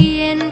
天。